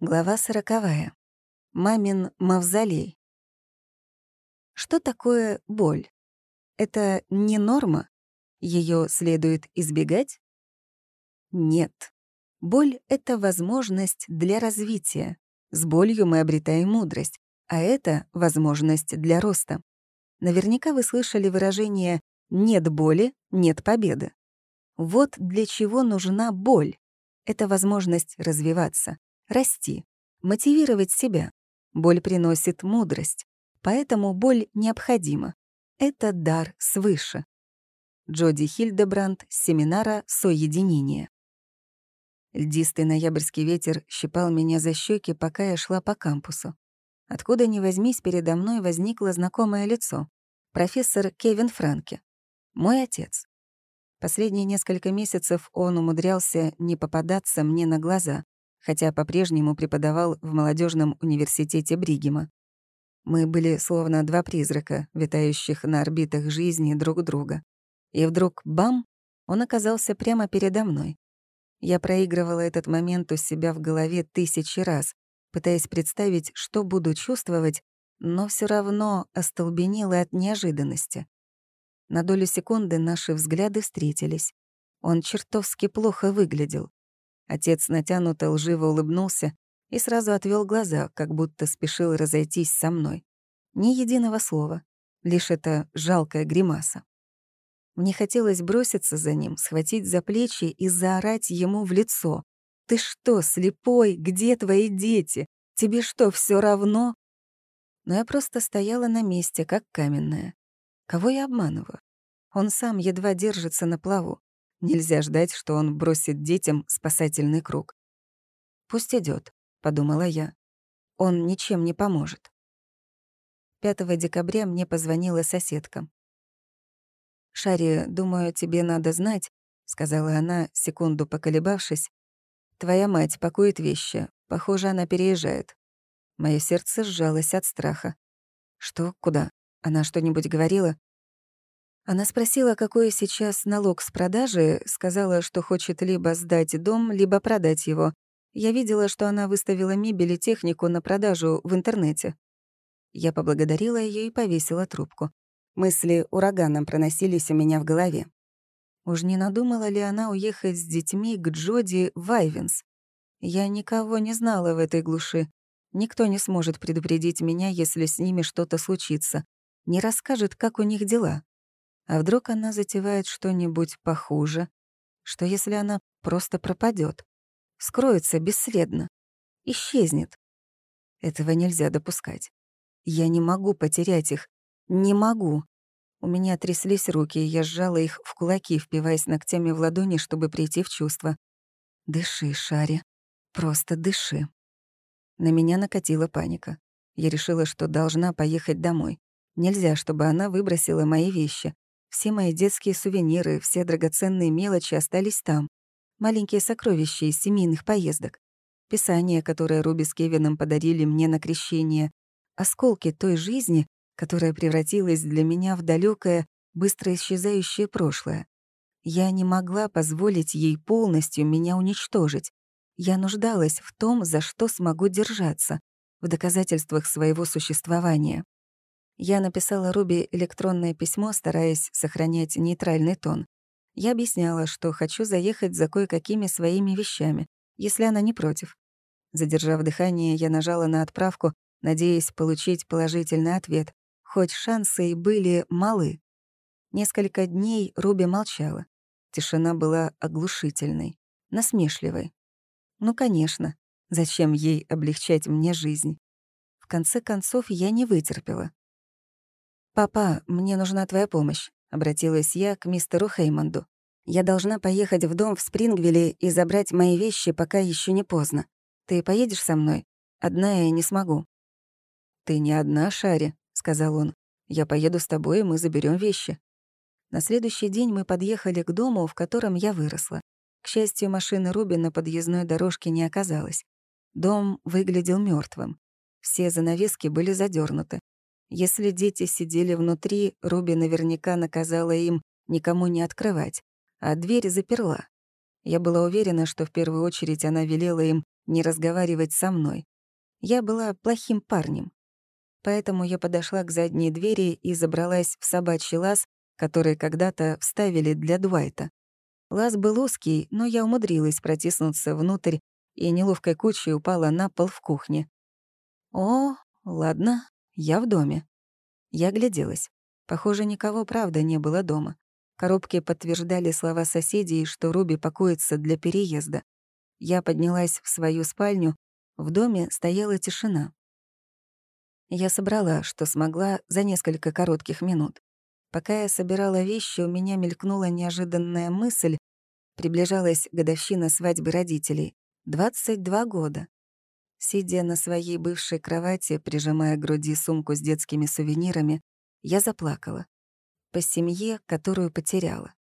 Глава сороковая. Мамин мавзолей. Что такое боль? Это не норма? Ее следует избегать? Нет. Боль — это возможность для развития. С болью мы обретаем мудрость, а это возможность для роста. Наверняка вы слышали выражение «нет боли, нет победы». Вот для чего нужна боль. Это возможность развиваться, расти, мотивировать себя. Боль приносит мудрость, поэтому боль необходима. Это дар свыше. Джоди Хильдебранд с семинара «Соединение». Льдистый ноябрьский ветер щипал меня за щеки, пока я шла по кампусу. Откуда ни возьмись, передо мной возникло знакомое лицо. Профессор Кевин Франке. Мой отец. Последние несколько месяцев он умудрялся не попадаться мне на глаза, хотя по-прежнему преподавал в молодежном университете Бригема. Мы были словно два призрака, витающих на орбитах жизни друг друга. И вдруг — бам! Он оказался прямо передо мной. Я проигрывала этот момент у себя в голове тысячи раз, пытаясь представить, что буду чувствовать, но все равно остолбенела от неожиданности. На долю секунды наши взгляды встретились. Он чертовски плохо выглядел. Отец натянуто лживо улыбнулся и сразу отвел глаза, как будто спешил разойтись со мной. Ни единого слова, лишь эта жалкая гримаса. Мне хотелось броситься за ним, схватить за плечи и заорать ему в лицо. «Ты что, слепой? Где твои дети? Тебе что, все равно?» Но я просто стояла на месте, как каменная. Кого я обманываю? Он сам едва держится на плаву. Нельзя ждать, что он бросит детям спасательный круг. «Пусть идет, подумала я. «Он ничем не поможет». 5 декабря мне позвонила соседка. «Шари, думаю, тебе надо знать», — сказала она, секунду поколебавшись. «Твоя мать пакует вещи. Похоже, она переезжает». Моё сердце сжалось от страха. «Что? Куда? Она что-нибудь говорила?» Она спросила, какой сейчас налог с продажи, сказала, что хочет либо сдать дом, либо продать его. Я видела, что она выставила мебель и технику на продажу в интернете. Я поблагодарила ее и повесила трубку. Мысли ураганом проносились у меня в голове. Уж не надумала ли она уехать с детьми к Джоди в? Я никого не знала в этой глуши. Никто не сможет предупредить меня, если с ними что-то случится. Не расскажет, как у них дела. А вдруг она затевает что-нибудь похуже? Что если она просто пропадет, Скроется бесследно? Исчезнет? Этого нельзя допускать. Я не могу потерять их. Не могу. У меня тряслись руки, и я сжала их в кулаки, впиваясь ногтями в ладони, чтобы прийти в чувство. «Дыши, Шари. Просто дыши». На меня накатила паника. Я решила, что должна поехать домой. Нельзя, чтобы она выбросила мои вещи. Все мои детские сувениры, все драгоценные мелочи остались там. Маленькие сокровища из семейных поездок. Писание, которое Руби с Кевином подарили мне на крещение. Осколки той жизни, которая превратилась для меня в далекое, быстро исчезающее прошлое. Я не могла позволить ей полностью меня уничтожить. Я нуждалась в том, за что смогу держаться, в доказательствах своего существования. Я написала Руби электронное письмо, стараясь сохранять нейтральный тон. Я объясняла, что хочу заехать за кое-какими своими вещами, если она не против. Задержав дыхание, я нажала на отправку, надеясь получить положительный ответ, хоть шансы и были малы. Несколько дней Руби молчала. Тишина была оглушительной, насмешливой. Ну, конечно, зачем ей облегчать мне жизнь? В конце концов, я не вытерпела. «Папа, мне нужна твоя помощь», — обратилась я к мистеру Хеймонду. «Я должна поехать в дом в Спрингвилле и забрать мои вещи, пока еще не поздно. Ты поедешь со мной? Одна я не смогу». «Ты не одна, Шари», — сказал он. «Я поеду с тобой, и мы заберем вещи». На следующий день мы подъехали к дому, в котором я выросла. К счастью, машины Руби на подъездной дорожке не оказалось. Дом выглядел мертвым. Все занавески были задернуты. Если дети сидели внутри, Руби наверняка наказала им никому не открывать, а дверь заперла. Я была уверена, что в первую очередь она велела им не разговаривать со мной. Я была плохим парнем. Поэтому я подошла к задней двери и забралась в собачий лаз, который когда-то вставили для Дуайта. Лаз был узкий, но я умудрилась протиснуться внутрь и неловкой кучей упала на пол в кухне. О, ладно, я в доме. Я огляделась. Похоже, никого правда не было дома. Коробки подтверждали слова соседей, что Руби покоится для переезда. Я поднялась в свою спальню, в доме стояла тишина. Я собрала, что смогла, за несколько коротких минут. Пока я собирала вещи, у меня мелькнула неожиданная мысль. Приближалась годовщина свадьбы родителей. 22 года. Сидя на своей бывшей кровати, прижимая к груди сумку с детскими сувенирами, я заплакала. По семье, которую потеряла.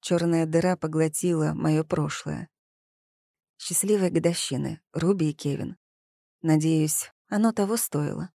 Черная дыра поглотила мое прошлое. Счастливой годовщины, Руби и Кевин. Надеюсь, оно того стоило.